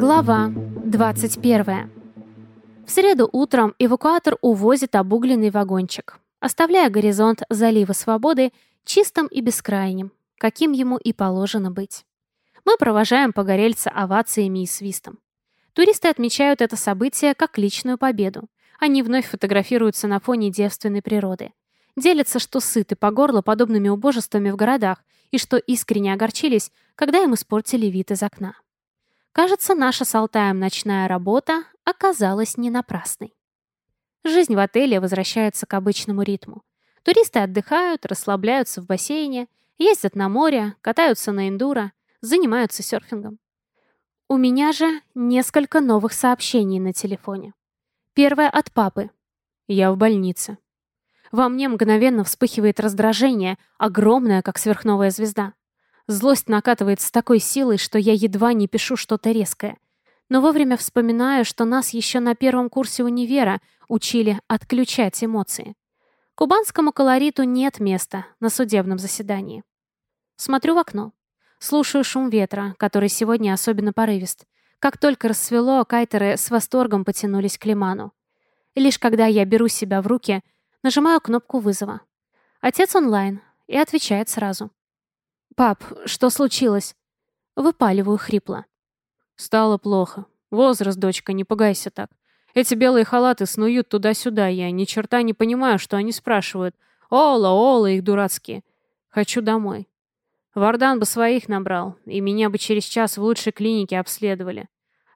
Глава 21. В среду утром эвакуатор увозит обугленный вагончик, оставляя горизонт залива свободы чистым и бескрайним, каким ему и положено быть. Мы провожаем погорельца овациями и свистом. Туристы отмечают это событие как личную победу. Они вновь фотографируются на фоне девственной природы. Делятся, что сыты по горло подобными убожествами в городах и что искренне огорчились, когда им испортили вид из окна. Кажется, наша с Алтаем ночная работа оказалась не напрасной. Жизнь в отеле возвращается к обычному ритму. Туристы отдыхают, расслабляются в бассейне, ездят на море, катаются на эндуро, занимаются серфингом. У меня же несколько новых сообщений на телефоне. Первое от папы. Я в больнице. Во мне мгновенно вспыхивает раздражение, огромное, как сверхновая звезда. Злость накатывает с такой силой, что я едва не пишу что-то резкое. Но вовремя вспоминаю, что нас еще на первом курсе универа учили отключать эмоции. Кубанскому колориту нет места на судебном заседании. Смотрю в окно. Слушаю шум ветра, который сегодня особенно порывист. Как только рассвело, кайтеры с восторгом потянулись к лиману. лишь когда я беру себя в руки, нажимаю кнопку вызова. Отец онлайн и отвечает сразу. «Пап, что случилось?» Выпаливаю хрипло. «Стало плохо. Возраст, дочка, не пугайся так. Эти белые халаты снуют туда-сюда, я ни черта не понимаю, что они спрашивают. Ола, Ола, их дурацкие. Хочу домой. Вардан бы своих набрал, и меня бы через час в лучшей клинике обследовали.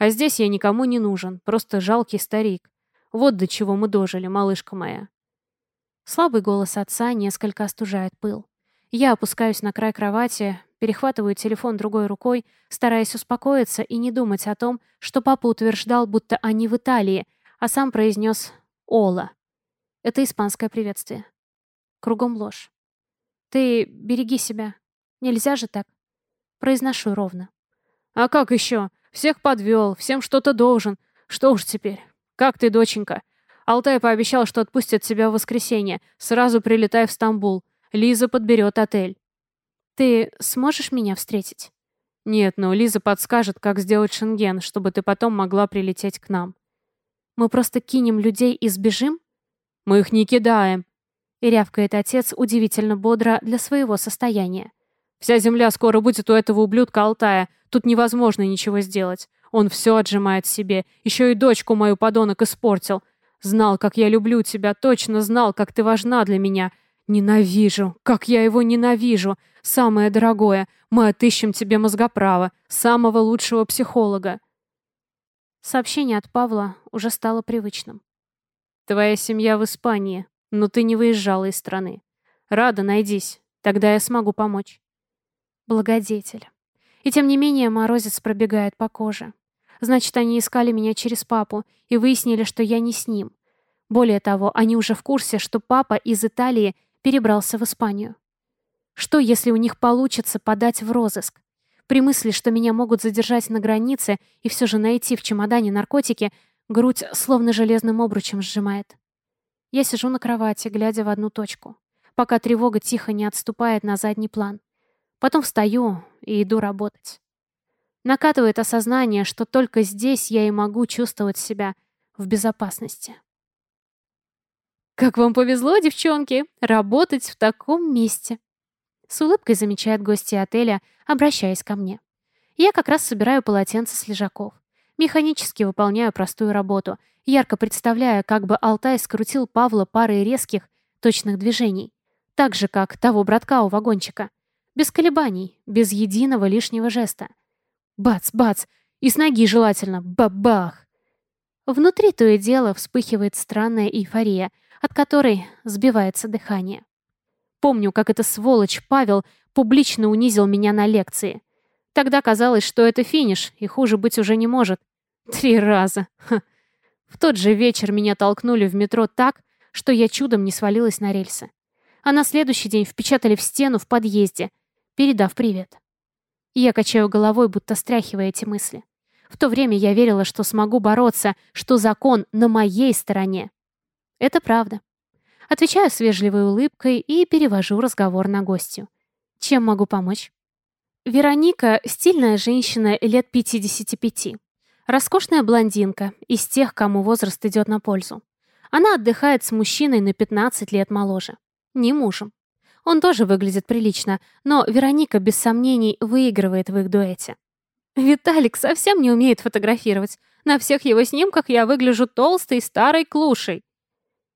А здесь я никому не нужен, просто жалкий старик. Вот до чего мы дожили, малышка моя». Слабый голос отца несколько остужает пыл. Я опускаюсь на край кровати, перехватываю телефон другой рукой, стараясь успокоиться и не думать о том, что папа утверждал, будто они в Италии, а сам произнес «Ола». Это испанское приветствие. Кругом ложь. «Ты береги себя. Нельзя же так». Произношу ровно. «А как еще? Всех подвел, всем что-то должен. Что уж теперь? Как ты, доченька?» Алтай пообещал, что отпустит тебя в воскресенье. Сразу прилетай в Стамбул. Лиза подберет отель. Ты сможешь меня встретить? Нет, но Лиза подскажет, как сделать шенген, чтобы ты потом могла прилететь к нам. Мы просто кинем людей и сбежим? Мы их не кидаем. И рявкает отец удивительно бодро для своего состояния. Вся земля скоро будет у этого ублюдка Алтая. Тут невозможно ничего сделать. Он все отжимает себе. Еще и дочку мою подонок испортил. Знал, как я люблю тебя, точно знал, как ты важна для меня. Ненавижу, как я его ненавижу. Самое дорогое, мы отыщем тебе мозгоправа, самого лучшего психолога. Сообщение от Павла уже стало привычным. Твоя семья в Испании, но ты не выезжала из страны. Рада, найдись, тогда я смогу помочь. Благодетель. И тем не менее морозец пробегает по коже. Значит, они искали меня через папу и выяснили, что я не с ним. Более того, они уже в курсе, что папа из Италии перебрался в Испанию. Что, если у них получится подать в розыск? При мысли, что меня могут задержать на границе и все же найти в чемодане наркотики, грудь словно железным обручем сжимает. Я сижу на кровати, глядя в одну точку, пока тревога тихо не отступает на задний план. Потом встаю и иду работать. Накатывает осознание, что только здесь я и могу чувствовать себя в безопасности. «Как вам повезло, девчонки, работать в таком месте!» С улыбкой замечает гости отеля, обращаясь ко мне. Я как раз собираю полотенца с лежаков. Механически выполняю простую работу, ярко представляя, как бы Алтай скрутил Павла парой резких, точных движений. Так же, как того братка у вагончика. Без колебаний, без единого лишнего жеста. Бац, бац, и с ноги желательно, бабах. Внутри то и дело вспыхивает странная эйфория, от которой сбивается дыхание. Помню, как эта сволочь Павел публично унизил меня на лекции. Тогда казалось, что это финиш, и хуже быть уже не может. Три раза. Ха. В тот же вечер меня толкнули в метро так, что я чудом не свалилась на рельсы. А на следующий день впечатали в стену в подъезде, передав привет. Я качаю головой, будто стряхивая эти мысли. В то время я верила, что смогу бороться, что закон на моей стороне. Это правда. Отвечаю с вежливой улыбкой и перевожу разговор на гостью. Чем могу помочь? Вероника – стильная женщина лет 55. Роскошная блондинка, из тех, кому возраст идет на пользу. Она отдыхает с мужчиной на 15 лет моложе. Не мужем. Он тоже выглядит прилично, но Вероника, без сомнений, выигрывает в их дуэте. Виталик совсем не умеет фотографировать. На всех его снимках я выгляжу толстой старой клушей.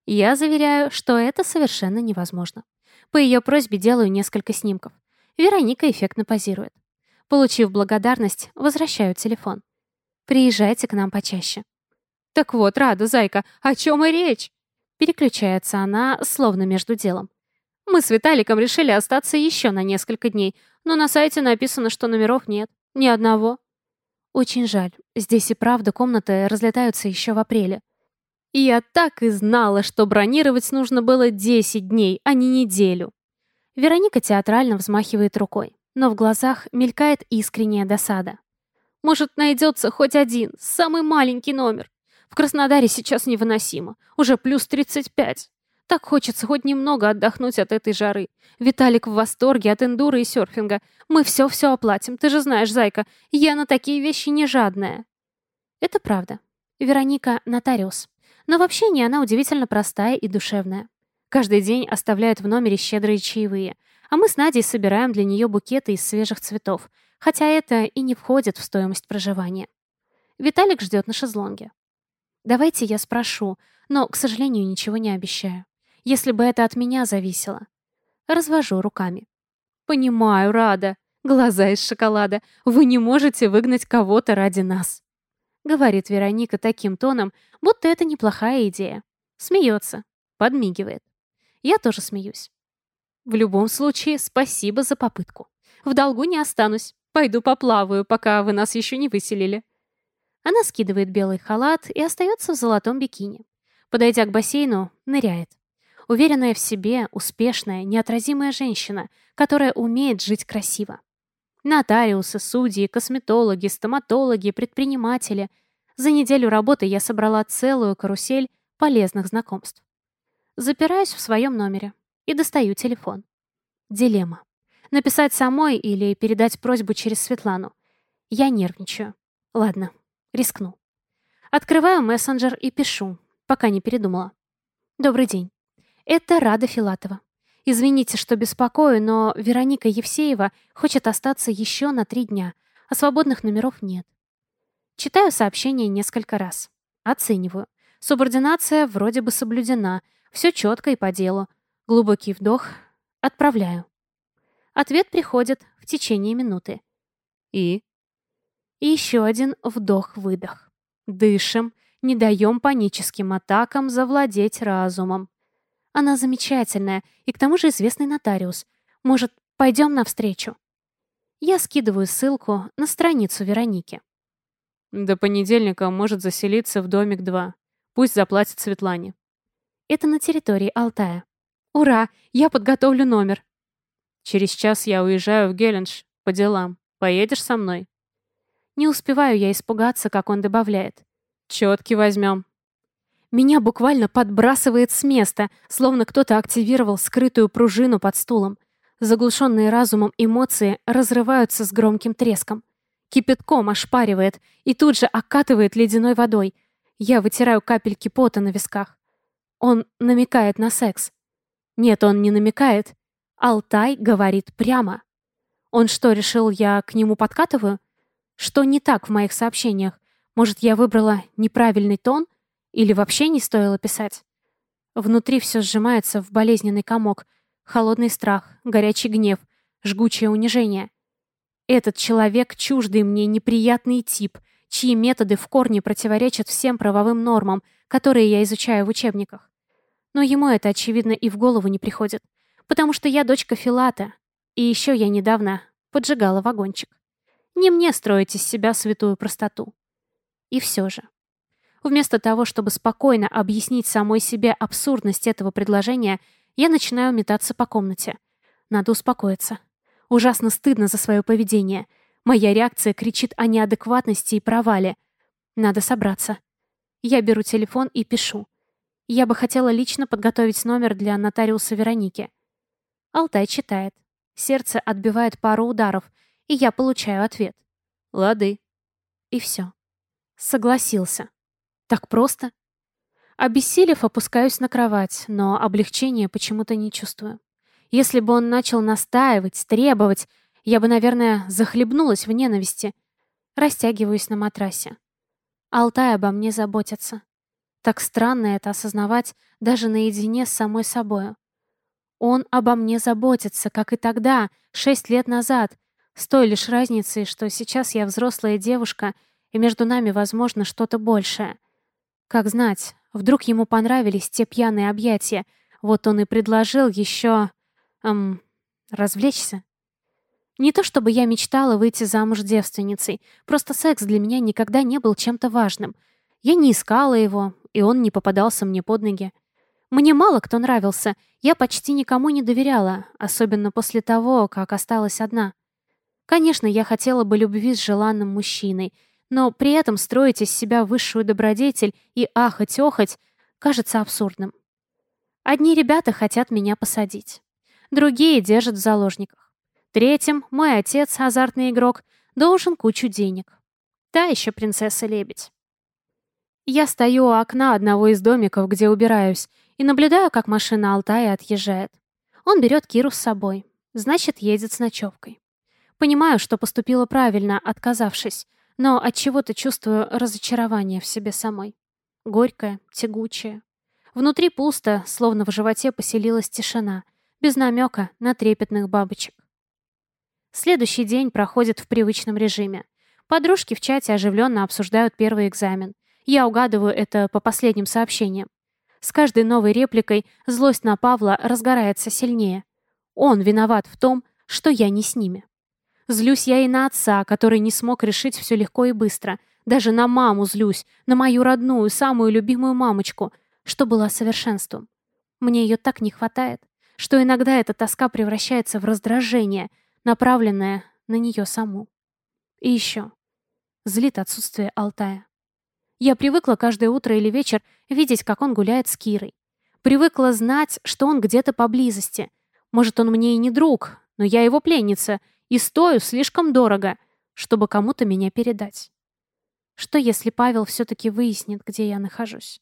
Я заверяю, что это совершенно невозможно. По ее просьбе делаю несколько снимков. Вероника эффектно позирует. Получив благодарность, возвращаю телефон. Приезжайте к нам почаще. Так вот, Рада, зайка, о чем и речь? Переключается она, словно между делом. Мы с Виталиком решили остаться еще на несколько дней, но на сайте написано, что номеров нет. Ни одного. Очень жаль. Здесь и правда комнаты разлетаются еще в апреле. Я так и знала, что бронировать нужно было 10 дней, а не неделю. Вероника театрально взмахивает рукой, но в глазах мелькает искренняя досада. Может, найдется хоть один, самый маленький номер. В Краснодаре сейчас невыносимо, уже плюс 35. Так хочется хоть немного отдохнуть от этой жары. Виталик в восторге от эндура и серфинга. Мы все-все оплатим, ты же знаешь, зайка, я на такие вещи не жадная. Это правда. Вероника — нотариус. Но в общении она удивительно простая и душевная. Каждый день оставляет в номере щедрые чаевые, а мы с Надей собираем для нее букеты из свежих цветов, хотя это и не входит в стоимость проживания. Виталик ждет на шезлонге. Давайте я спрошу, но, к сожалению, ничего не обещаю. Если бы это от меня зависело. Развожу руками. Понимаю, Рада. Глаза из шоколада. Вы не можете выгнать кого-то ради нас. Говорит Вероника таким тоном, будто это неплохая идея. Смеется. Подмигивает. Я тоже смеюсь. В любом случае, спасибо за попытку. В долгу не останусь. Пойду поплаваю, пока вы нас еще не выселили. Она скидывает белый халат и остается в золотом бикини. Подойдя к бассейну, ныряет. Уверенная в себе, успешная, неотразимая женщина, которая умеет жить красиво. Нотариусы, судьи, косметологи, стоматологи, предприниматели. За неделю работы я собрала целую карусель полезных знакомств. Запираюсь в своем номере и достаю телефон. Дилемма. Написать самой или передать просьбу через Светлану. Я нервничаю. Ладно, рискну. Открываю мессенджер и пишу, пока не передумала. Добрый день. Это Рада Филатова. Извините, что беспокою, но Вероника Евсеева хочет остаться еще на три дня, а свободных номеров нет. Читаю сообщение несколько раз. Оцениваю. Субординация вроде бы соблюдена. Все четко и по делу. Глубокий вдох. Отправляю. Ответ приходит в течение минуты. И? И еще один вдох-выдох. Дышим, не даем паническим атакам завладеть разумом. Она замечательная и к тому же известный нотариус. Может, пойдем навстречу?» Я скидываю ссылку на страницу Вероники. До понедельника может заселиться в домик 2. Пусть заплатит Светлане. Это на территории Алтая. Ура! Я подготовлю номер. Через час я уезжаю в Геленш по делам. Поедешь со мной? Не успеваю я испугаться, как он добавляет. Четки возьмем. Меня буквально подбрасывает с места, словно кто-то активировал скрытую пружину под стулом. Заглушенные разумом эмоции разрываются с громким треском. Кипятком ошпаривает и тут же окатывает ледяной водой. Я вытираю капельки пота на висках. Он намекает на секс. Нет, он не намекает. Алтай говорит прямо. Он что, решил, я к нему подкатываю? Что не так в моих сообщениях? Может, я выбрала неправильный тон? Или вообще не стоило писать? Внутри все сжимается в болезненный комок. Холодный страх, горячий гнев, жгучее унижение. Этот человек чуждый мне неприятный тип, чьи методы в корне противоречат всем правовым нормам, которые я изучаю в учебниках. Но ему это, очевидно, и в голову не приходит, потому что я дочка Филата, и еще я недавно поджигала вагончик. Не мне строить из себя святую простоту. И все же. Вместо того, чтобы спокойно объяснить самой себе абсурдность этого предложения, я начинаю метаться по комнате. Надо успокоиться. Ужасно стыдно за свое поведение. Моя реакция кричит о неадекватности и провале. Надо собраться. Я беру телефон и пишу. Я бы хотела лично подготовить номер для нотариуса Вероники. Алтай читает. Сердце отбивает пару ударов, и я получаю ответ. Лады. И все. Согласился. Так просто. Обессилев, опускаюсь на кровать, но облегчения почему-то не чувствую. Если бы он начал настаивать, требовать, я бы, наверное, захлебнулась в ненависти. Растягиваюсь на матрасе. Алтай обо мне заботится. Так странно это осознавать даже наедине с самой собою. Он обо мне заботится, как и тогда, шесть лет назад, с той лишь разницей, что сейчас я взрослая девушка, и между нами возможно что-то большее. Как знать, вдруг ему понравились те пьяные объятия, вот он и предложил еще... Эм, развлечься. Не то чтобы я мечтала выйти замуж девственницей, просто секс для меня никогда не был чем-то важным. Я не искала его, и он не попадался мне под ноги. Мне мало кто нравился, я почти никому не доверяла, особенно после того, как осталась одна. Конечно, я хотела бы любви с желанным мужчиной, но при этом строить из себя высшую добродетель и ахать-охать кажется абсурдным. Одни ребята хотят меня посадить, другие держат в заложниках. Третьим мой отец, азартный игрок, должен кучу денег. Та еще принцесса-лебедь. Я стою у окна одного из домиков, где убираюсь, и наблюдаю, как машина Алтая отъезжает. Он берет Киру с собой, значит, едет с ночевкой. Понимаю, что поступила правильно, отказавшись, но от чего то чувствую разочарование в себе самой. Горькое, тягучее. Внутри пусто, словно в животе поселилась тишина, без намека на трепетных бабочек. Следующий день проходит в привычном режиме. Подружки в чате оживленно обсуждают первый экзамен. Я угадываю это по последним сообщениям. С каждой новой репликой злость на Павла разгорается сильнее. Он виноват в том, что я не с ними. Злюсь я и на отца, который не смог решить все легко и быстро. Даже на маму злюсь, на мою родную, самую любимую мамочку, что была совершенством. Мне ее так не хватает, что иногда эта тоска превращается в раздражение, направленное на нее саму. И еще. Злит отсутствие Алтая. Я привыкла каждое утро или вечер видеть, как он гуляет с Кирой. Привыкла знать, что он где-то поблизости. Может, он мне и не друг, но я его пленница — и стою слишком дорого, чтобы кому-то меня передать. Что если Павел все-таки выяснит, где я нахожусь?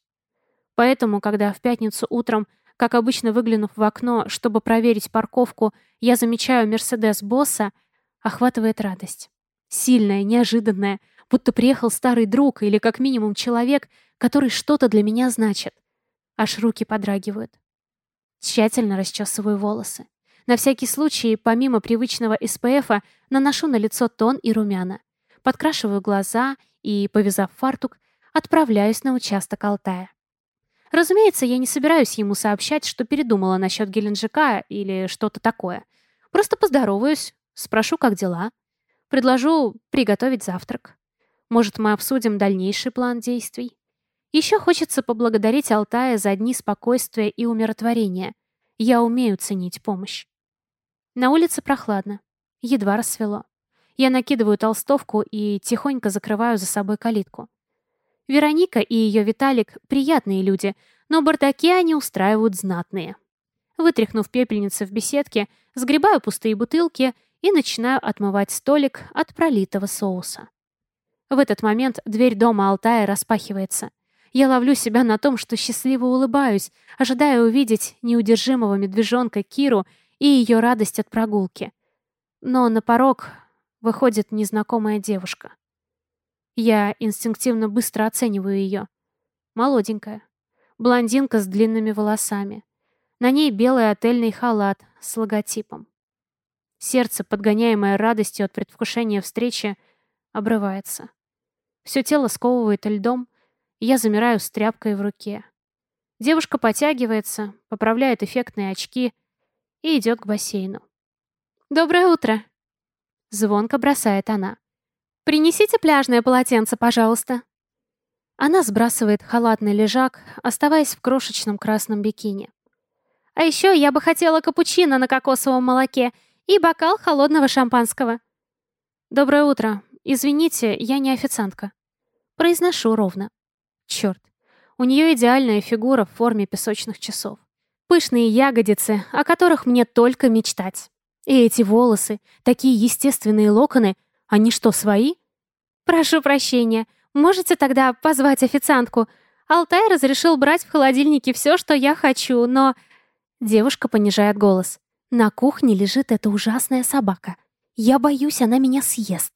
Поэтому, когда в пятницу утром, как обычно выглянув в окно, чтобы проверить парковку, я замечаю Мерседес босса, охватывает радость. Сильная, неожиданная, будто приехал старый друг или как минимум человек, который что-то для меня значит. Аж руки подрагивают. Тщательно расчесываю волосы. На всякий случай, помимо привычного СПФа, наношу на лицо тон и румяна. Подкрашиваю глаза и, повязав фартук, отправляюсь на участок Алтая. Разумеется, я не собираюсь ему сообщать, что передумала насчет Геленджика или что-то такое. Просто поздороваюсь, спрошу, как дела. Предложу приготовить завтрак. Может, мы обсудим дальнейший план действий. Еще хочется поблагодарить Алтая за дни спокойствия и умиротворения. Я умею ценить помощь. На улице прохладно. Едва рассвело. Я накидываю толстовку и тихонько закрываю за собой калитку. Вероника и ее Виталик — приятные люди, но бардаки они устраивают знатные. Вытряхнув пепельницы в беседке, сгребаю пустые бутылки и начинаю отмывать столик от пролитого соуса. В этот момент дверь дома Алтая распахивается. Я ловлю себя на том, что счастливо улыбаюсь, ожидая увидеть неудержимого медвежонка Киру и ее радость от прогулки. Но на порог выходит незнакомая девушка. Я инстинктивно быстро оцениваю ее. Молоденькая. Блондинка с длинными волосами. На ней белый отельный халат с логотипом. Сердце, подгоняемое радостью от предвкушения встречи, обрывается. Все тело сковывает льдом, я замираю с тряпкой в руке. Девушка потягивается, поправляет эффектные очки — и идет к бассейну. «Доброе утро!» Звонко бросает она. «Принесите пляжное полотенце, пожалуйста!» Она сбрасывает халатный лежак, оставаясь в крошечном красном бикини. «А еще я бы хотела капучино на кокосовом молоке и бокал холодного шампанского». «Доброе утро. Извините, я не официантка». Произношу ровно. Черт, у нее идеальная фигура в форме песочных часов. Пышные ягодицы, о которых мне только мечтать. И эти волосы, такие естественные локоны, они что, свои? Прошу прощения, Можете тогда позвать официантку? Алтай разрешил брать в холодильнике все, что я хочу, но...» Девушка понижает голос. «На кухне лежит эта ужасная собака. Я боюсь, она меня съест».